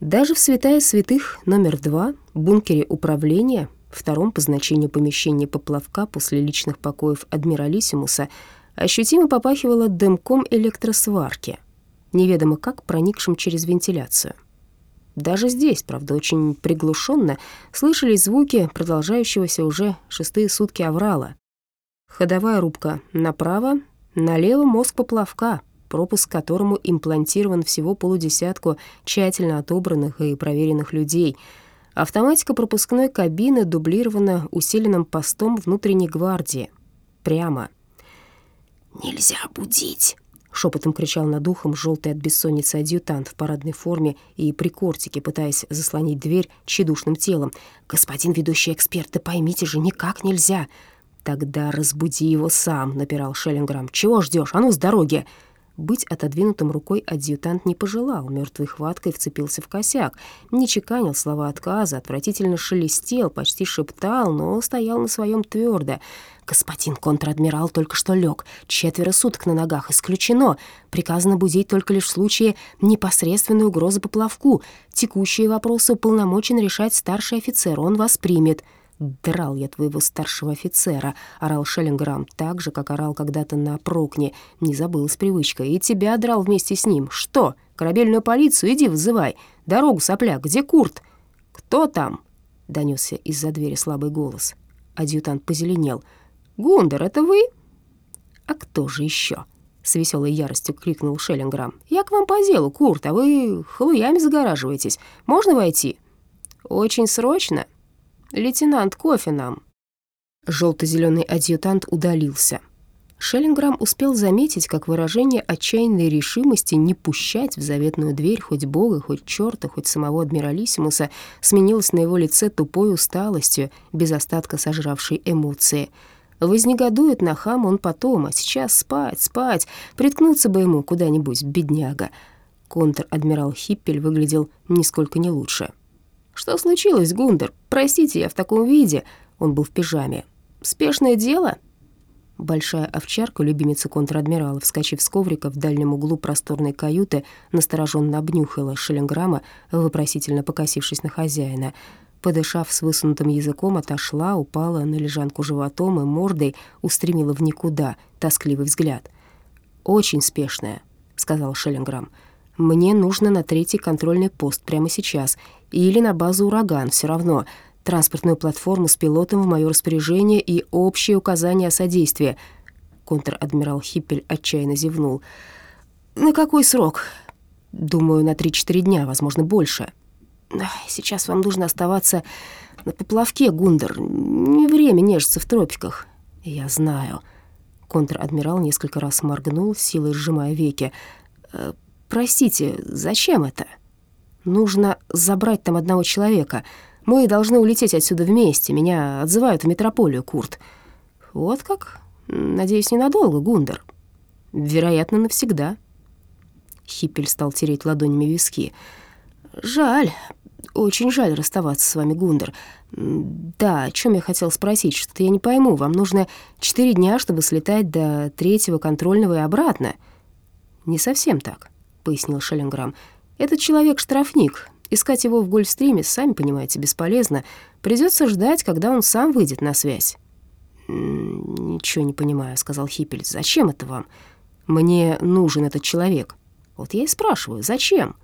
Даже в святая святых номер два, бункере управления, втором по значению помещении поплавка после личных покоев адмиралиссимуса, ощутимо попахивало дымком электросварки, неведомо как проникшим через вентиляцию. Даже здесь, правда, очень приглушенно слышались звуки продолжающегося уже шестые сутки аврала. Ходовая рубка направо, налево мозг поплавка, пропуск которому имплантирован всего полудесятку тщательно отобранных и проверенных людей. Автоматика пропускной кабины дублирована усиленным постом внутренней гвардии. Прямо. «Нельзя будить!» — шепотом кричал над ухом желтый от бессонницы адъютант в парадной форме и при кортике, пытаясь заслонить дверь тщедушным телом. «Господин ведущий эксперт, да поймите же, никак нельзя!» «Тогда разбуди его сам», — напирал Шеллинграм. «Чего ждешь? А ну, с дороги!» Быть отодвинутым рукой адъютант не пожелал, мертвой хваткой вцепился в косяк, не чеканил слова отказа, отвратительно шелестел, почти шептал, но стоял на своем твердо. «Господин контр-адмирал только что лег, четверо суток на ногах, исключено. Приказано будить только лишь в случае непосредственной угрозы поплавку. Текущие вопросы уполномочен решать старший офицер, он вас примет». «Драл я твоего старшего офицера», — орал Шеллинграм, так же, как орал когда-то на Прокне. Не забыл с привычкой. «И тебя драл вместе с ним. Что? Корабельную полицию? Иди вызывай. Дорогу, сопля, где Курт?» «Кто там?» — донесся из-за двери слабый голос. Адъютант позеленел. «Гундер, это вы?» «А кто же еще?» — с веселой яростью крикнул Шеллинграм. «Я к вам по делу, Курт, а вы халуями загораживаетесь. Можно войти?» «Очень срочно?» «Лейтенант, кофе нам!» Желто-зеленый адъютант удалился. Шеллинграм успел заметить, как выражение отчаянной решимости не пущать в заветную дверь хоть бога, хоть черта, хоть самого адмиралиссимуса сменилось на его лице тупой усталостью, без остатка сожравшей эмоции. Вознегодует на хам он потом, а сейчас спать, спать, приткнуться бы ему куда-нибудь, бедняга. Контр-адмирал Хиппель выглядел нисколько не лучше. «Что случилось, Гундер? Простите, я в таком виде». Он был в пижаме. «Спешное дело?» Большая овчарка, любимица контр-адмирала, вскочив с коврика в дальнем углу просторной каюты, настороженно обнюхала Шеллинграма, вопросительно покосившись на хозяина. Подышав с высунутым языком, отошла, упала на лежанку животом и мордой устремила в никуда тоскливый взгляд. «Очень спешная», — сказал Шеллинграм. «Мне нужно на третий контрольный пост прямо сейчас, или на базу «Ураган», все равно. Транспортную платформу с пилотом в мое распоряжение и общие указания о содействии. Контр-адмирал Хиппель отчаянно зевнул. «На какой срок?» «Думаю, на 3-4 дня, возможно, больше». «Сейчас вам нужно оставаться на поплавке, Гундер. Не время нежиться в тропиках». «Я знаю». Контр-адмирал несколько раз моргнул, силой сжимая веки. «Э, «Простите, зачем это?» Нужно забрать там одного человека. Мы должны улететь отсюда вместе. Меня отзывают в метрополию, Курт. Вот как? Надеюсь, ненадолго, Гундер. Вероятно, навсегда. Хиппель стал тереть ладонями виски. Жаль, очень жаль расставаться с вами, Гундер. Да, о чем я хотел спросить, что-то я не пойму. Вам нужно четыре дня, чтобы слетать до третьего контрольного и обратно. Не совсем так, пояснил Шеллинграм. Этот человек — штрафник. Искать его в Гольфстриме, сами понимаете, бесполезно. Придется ждать, когда он сам выйдет на связь». «Ничего не понимаю», — сказал Хиппель. «Зачем это вам? Мне нужен этот человек». «Вот я и спрашиваю, зачем?»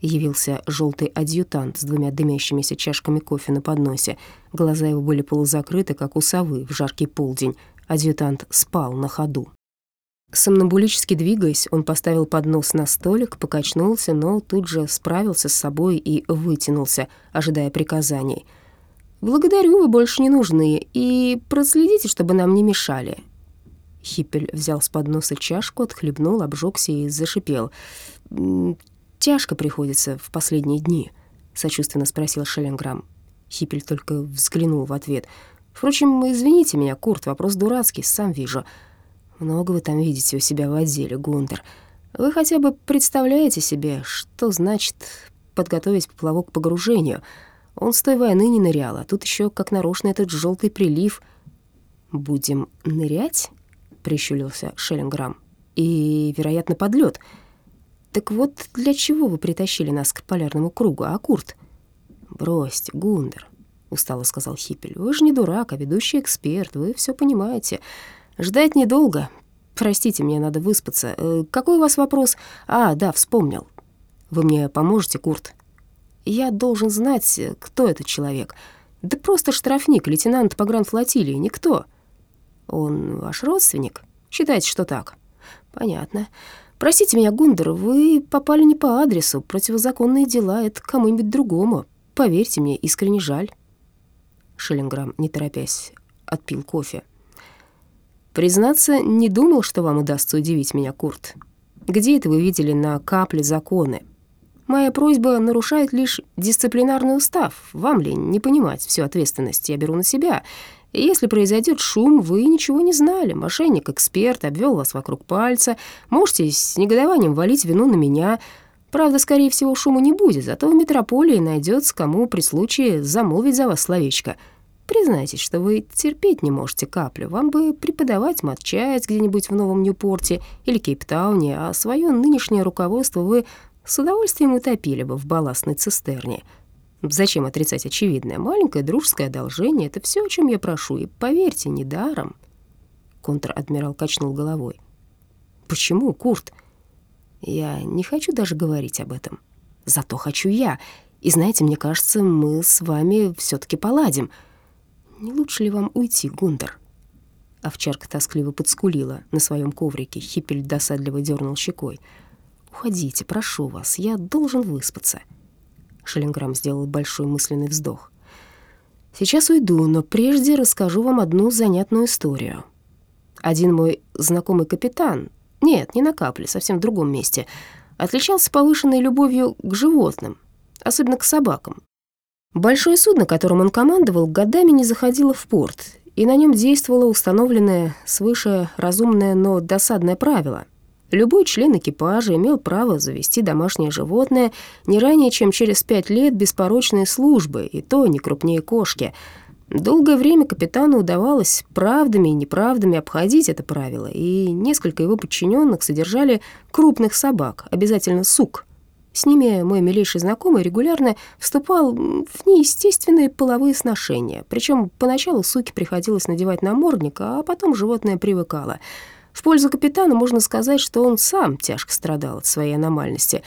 Явился желтый адъютант с двумя дымящимися чашками кофе на подносе. Глаза его были полузакрыты, как у совы в жаркий полдень. Адъютант спал на ходу. Сомнамбулически двигаясь, он поставил поднос на столик, покачнулся, но тут же справился с собой и вытянулся, ожидая приказаний. «Благодарю, вы больше не нужны, и проследите, чтобы нам не мешали». Хиппель взял с подноса чашку, отхлебнул, обжегся и зашипел. «Тяжко приходится в последние дни», — сочувственно спросил Шелленграм. Хиппель только взглянул в ответ. «Впрочем, извините меня, Курт, вопрос дурацкий, сам вижу». Много вы там видите у себя в отделе, Гундер. Вы хотя бы представляете себе, что значит подготовить поплавок к погружению? Он с той войны не нырял, а тут еще как нарочно этот желтый прилив. «Будем нырять?» — прищурился Шеллинграм. «И, вероятно, подлет. Так вот, для чего вы притащили нас к полярному кругу, а, Курт? Бросьте, Гундер, устало сказал Хиппель. Вы же не дурак, а ведущий эксперт, вы все понимаете. Ждать недолго. Простите, мне надо выспаться. Э, какой у вас вопрос? А, да, вспомнил. Вы мне поможете, Курт? Я должен знать, кто этот человек. Да просто штрафник, лейтенант погранфлотилии, никто. Он ваш родственник? Считайте, что так. Понятно. Простите меня, Гундер, вы попали не по адресу. Противозаконные дела — это кому-нибудь другому. Поверьте мне, искренне жаль. Шиллинграм, не торопясь, отпил кофе. Признаться, не думал, что вам удастся удивить меня, Курт. Где это вы видели на капле законы? Моя просьба нарушает лишь дисциплинарный устав. Вам ли не понимать всю ответственность я беру на себя? Если произойдет шум, вы ничего не знали. Мошенник-эксперт обвел вас вокруг пальца. Можете с негодованием валить вину на меня. Правда, скорее всего, шума не будет, зато в метрополии найдется кому при случае замолвить за вас словечко. Признайтесь, что вы терпеть не можете каплю. Вам бы преподавать матчасть где-нибудь в Новом Ньюпорте или Кейптауне, а свое нынешнее руководство вы с удовольствием утопили бы в балластной цистерне. Зачем отрицать очевидное? Маленькое дружеское одолжение — это все, о чем я прошу, и, поверьте, недаром. Контр-адмирал качнул головой. «Почему, Курт?» «Я не хочу даже говорить об этом. Зато хочу я. И знаете, мне кажется, мы с вами все таки поладим. Не лучше ли вам уйти, Гундер?» Овчарка тоскливо подскулила на своем коврике. Хиппель досадливо дернул щекой. «Уходите, прошу вас, я должен выспаться». Шеллинграм сделал большой мысленный вздох. «Сейчас уйду, но прежде расскажу вам одну занятную историю. Один мой знакомый капитан, нет, не на капле, совсем в другом месте, отличался повышенной любовью к животным, особенно к собакам. Большое судно, которым он командовал, годами не заходило в порт, и на нем действовало установленное свыше разумное, но досадное правило — Любой член экипажа имел право завести домашнее животное не ранее, чем через пять лет беспорочной службы, и то не крупнее кошки. Долгое время капитану удавалось правдами и неправдами обходить это правило, и несколько его подчиненных содержали крупных собак, обязательно сук. С ними мой милейший знакомый регулярно вступал в неестественные половые сношения, причем поначалу суки приходилось надевать намордник, а потом животное привыкало — в пользу капитана можно сказать, что он сам тяжко страдал от своей аномальности.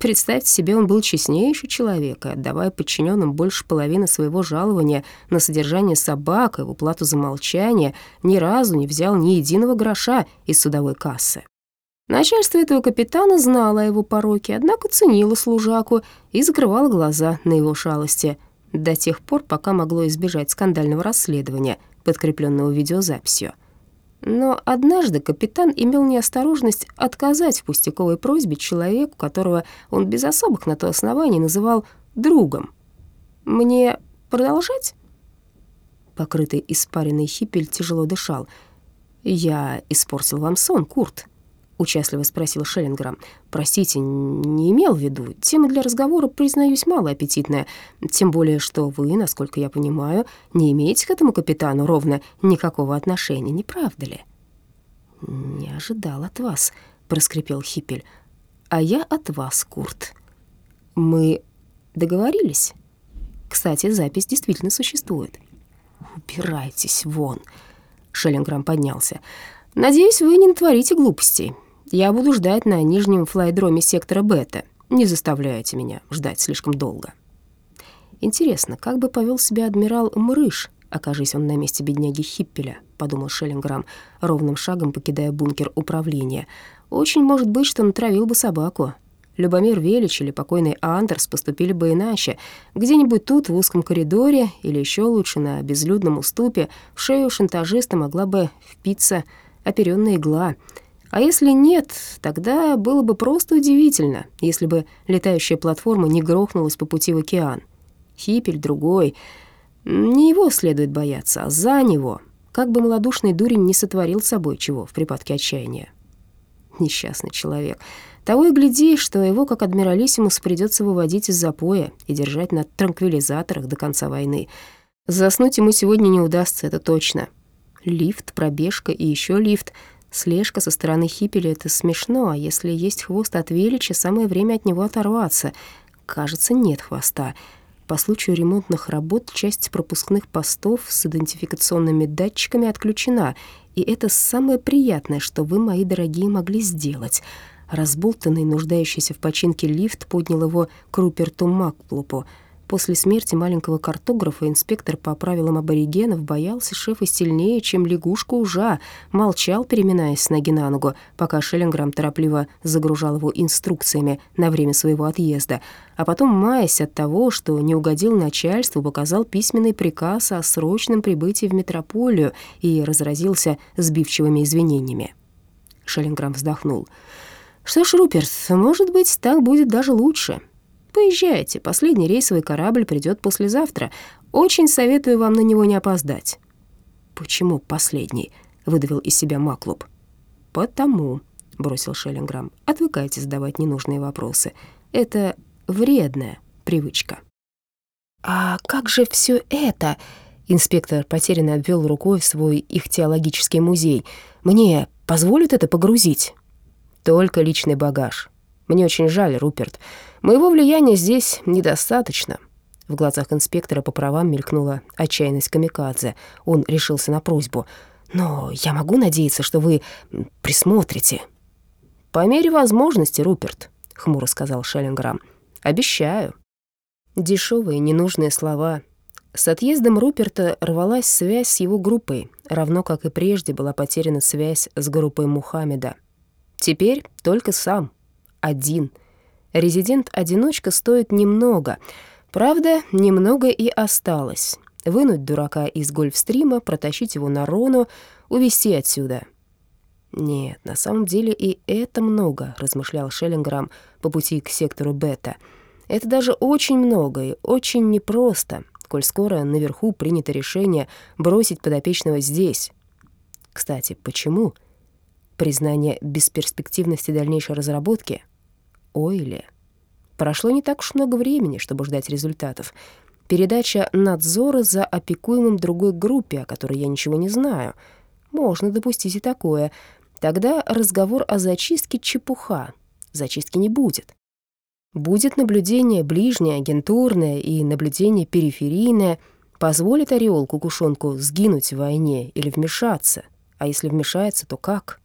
Представьте себе, он был честнейший человек, отдавая подчиненным больше половины своего жалования на содержание собак и в уплату за молчание, ни разу не взял ни единого гроша из судовой кассы. Начальство этого капитана знало о его пороке, однако ценило служаку и закрывало глаза на его шалости до тех пор, пока могло избежать скандального расследования, подкрепленного видеозаписью. Но однажды капитан имел неосторожность отказать в пустяковой просьбе человеку, которого он без особых на то оснований называл другом. «Мне продолжать?» Покрытый испаренный хиппель тяжело дышал. «Я испортил вам сон, Курт», — участливо спросил Шеллинграм. «Простите, не имел в виду. Тема для разговора, признаюсь, мало аппетитная. Тем более, что вы, насколько я понимаю, не имеете к этому капитану ровно никакого отношения, не правда ли?» «Не ожидал от вас», — проскрипел Хиппель. «А я от вас, Курт. Мы договорились? Кстати, запись действительно существует». «Убирайтесь вон», — Шеллинграм поднялся. «Надеюсь, вы не натворите глупостей. Я буду ждать на нижнем флайдроме сектора Бета. Не заставляйте меня ждать слишком долго. Интересно, как бы повел себя адмирал Мрыш, окажись он на месте бедняги Хиппеля, подумал Шеллинграм, ровным шагом покидая бункер управления. Очень может быть, что натравил бы собаку. Любомир Велич или покойный Андерс поступили бы иначе. Где-нибудь тут, в узком коридоре, или еще лучше на безлюдном уступе, в шею шантажиста могла бы впиться оперённая игла — а если нет, тогда было бы просто удивительно, если бы летающая платформа не грохнулась по пути в океан. Хипель другой. Не его следует бояться, а за него. Как бы малодушный дурень не сотворил собой чего в припадке отчаяния. Несчастный человек. Того и гляди, что его, как адмиралиссимус, придется выводить из запоя и держать на транквилизаторах до конца войны. Заснуть ему сегодня не удастся, это точно. Лифт, пробежка и еще лифт — Слежка со стороны Хиппеля — это смешно, а если есть хвост от Велича, самое время от него оторваться. Кажется, нет хвоста. По случаю ремонтных работ часть пропускных постов с идентификационными датчиками отключена, и это самое приятное, что вы, мои дорогие, могли сделать. Разболтанный, нуждающийся в починке лифт поднял его к Руперту Маклупу — После смерти маленького картографа инспектор по правилам аборигенов боялся шефа сильнее, чем лягушка ужа, молчал, переминаясь с ноги на ногу, пока Шеллинграм торопливо загружал его инструкциями на время своего отъезда, а потом, маясь от того, что не угодил начальству, показал письменный приказ о срочном прибытии в метрополию и разразился сбивчивыми извинениями. Шеллинграм вздохнул. «Что ж, Руперт, может быть, так будет даже лучше. Поезжайте, последний рейсовый корабль придет послезавтра. Очень советую вам на него не опоздать». «Почему последний?» — выдавил из себя Маклуб. «Потому», — бросил Шеллинграм, — «отвыкайте задавать ненужные вопросы. Это вредная привычка». «А как же все это?» Инспектор потерянно обвел рукой свой их теологический музей. «Мне позволят это погрузить?» «Только личный багаж. Мне очень жаль, Руперт. Моего влияния здесь недостаточно». В глазах инспектора по правам мелькнула отчаянность камикадзе. Он решился на просьбу. «Но я могу надеяться, что вы присмотрите». «По мере возможности, Руперт», — хмуро сказал Шеллинграм. «Обещаю». Дешевые ненужные слова. С отъездом Руперта рвалась связь с его группой, равно как и прежде была потеряна связь с группой Мухаммеда. Теперь только сам, один — Резидент-одиночка стоит немного. Правда, немного и осталось. Вынуть дурака из гольфстрима, протащить его на Рону, увезти отсюда. «Нет, на самом деле и это много», — размышлял Шеллинграм по пути к сектору Бета. «Это даже очень много и очень непросто, коль скоро наверху принято решение бросить подопечного здесь. Кстати, почему? Признание бесперспективности дальнейшей разработки — Ойле. Прошло не так уж много времени, чтобы ждать результатов. Передача надзора за опекуемым другой группе, о которой я ничего не знаю. Можно допустить и такое. Тогда разговор о зачистке — чепуха. Зачистки не будет. Будет наблюдение ближнее, агентурное и наблюдение периферийное. Позволит ореол кукушонку сгинуть в войне или вмешаться. А если вмешается, то как?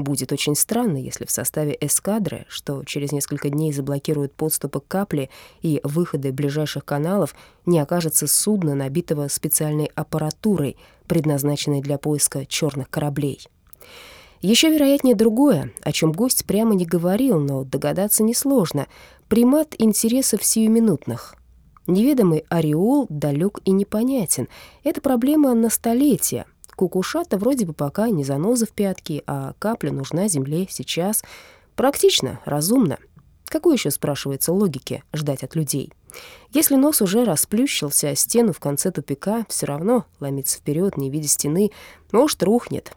Будет очень странно, если в составе эскадры, что через несколько дней заблокирует подступы к капле и выходы ближайших каналов, не окажется судно, набитого специальной аппаратурой, предназначенной для поиска черных кораблей. Еще вероятнее другое, о чем гость прямо не говорил, но догадаться несложно. Примат интересов сиюминутных. Неведомый ореол далек и непонятен. Это проблема на столетия — Кукушата вроде бы пока не заноза в пятки, а капля нужна земле сейчас. Практично, разумно. Какой еще, спрашивается, логики ждать от людей? Если нос уже расплющился о стену в конце тупика, все равно ломиться вперед, не видя стены, может, рухнет.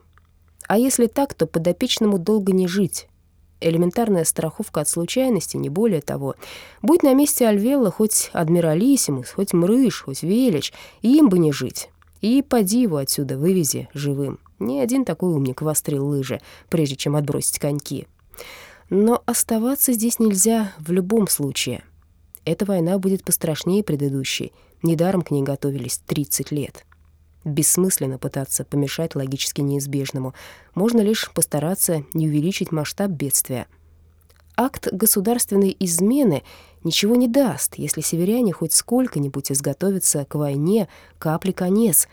А если так, то подопечному долго не жить. Элементарная страховка от случайности, не более того. Будь на месте Альвелла хоть Адмиралиссимус, хоть Мрыш, хоть Велич, им бы не жить. И поди его отсюда вывези живым. Ни один такой умник вострил лыжи, прежде чем отбросить коньки. Но оставаться здесь нельзя в любом случае. Эта война будет пострашнее предыдущей. Недаром к ней готовились 30 лет. Бессмысленно пытаться помешать логически неизбежному. Можно лишь постараться не увеличить масштаб бедствия. Акт государственной измены ничего не даст, если северяне хоть сколько-нибудь изготовятся к войне, капли конец.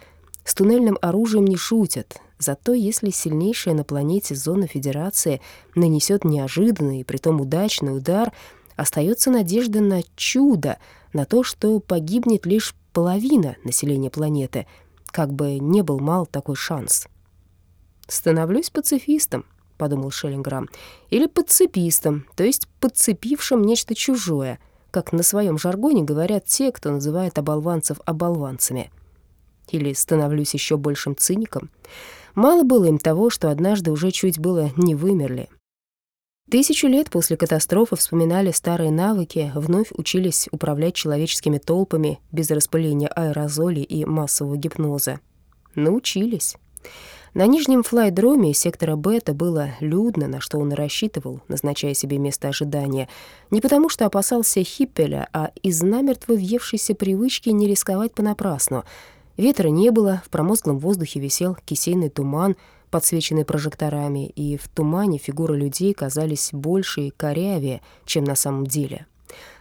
С туннельным оружием не шутят. Зато если сильнейшая на планете зона Федерации нанесет неожиданный и притом удачный удар, остается надежда на чудо, на то, что погибнет лишь половина населения планеты, как бы не был мал такой шанс. Становлюсь пацифистом, подумал Шеллинграм, или подцепистом, то есть подцепившим нечто чужое, как на своем жаргоне говорят те, кто называет оболванцев оболванцами. Или становлюсь еще большим циником. Мало было им того, что однажды уже чуть было не вымерли. Тысячу лет после катастрофы вспоминали старые навыки, вновь учились управлять человеческими толпами без распыления аэрозолей и массового гипноза. Научились. На нижнем флайдроме сектора Бета было людно, на что он и рассчитывал, назначая себе место ожидания. Не потому что опасался Хиппеля, а из намертво въевшейся привычки не рисковать понапрасну. Ветра не было, в промозглом воздухе висел кисейный туман, подсвеченный прожекторами, и в тумане фигуры людей казались больше и корявее, чем на самом деле.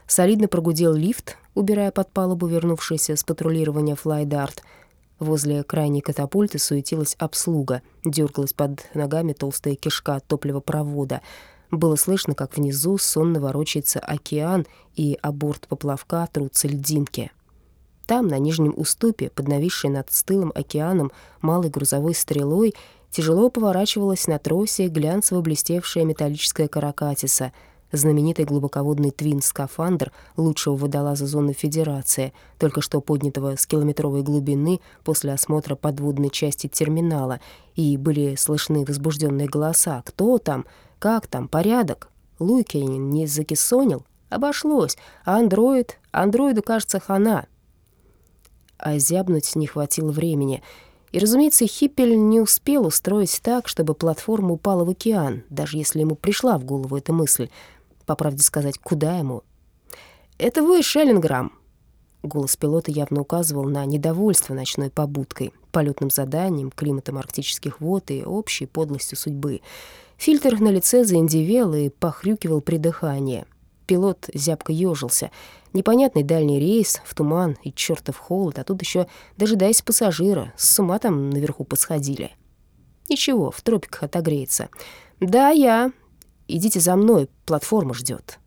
Солидно прогудел лифт, убирая под палубу вернувшийся с патрулирования флайдарт — Возле крайней катапульты суетилась обслуга, дергалась под ногами толстая кишка топливопровода. Было слышно, как внизу сонно ворочается океан, и о борт поплавка трутся льдинки. Там, на нижнем уступе, под нависшей над стылым океаном малой грузовой стрелой, тяжело поворачивалась на тросе глянцево блестевшая металлическая каракатиса — знаменитый глубоководный твин-скафандр лучшего водолаза зоны Федерации, только что поднятого с километровой глубины после осмотра подводной части терминала, и были слышны возбужденные голоса «Кто там? Как там? Порядок?» Луйкинин не закисонил? Обошлось. А андроид? Андроиду, кажется, хана. А зябнуть не хватило времени. И, разумеется, Хиппель не успел устроить так, чтобы платформа упала в океан, даже если ему пришла в голову эта мысль — по правде сказать, куда ему. «Это вы, Шеллинграм!» Голос пилота явно указывал на недовольство ночной побудкой, полетным заданием, климатом арктических вод и общей подлостью судьбы. Фильтр на лице заиндивел и похрюкивал при дыхании. Пилот зябко ежился. Непонятный дальний рейс, в туман и чертов холод, а тут еще дожидаясь пассажира, с ума там наверху посходили. Ничего, в тропиках отогреется. «Да, я. Идите за мной, платформа ждет.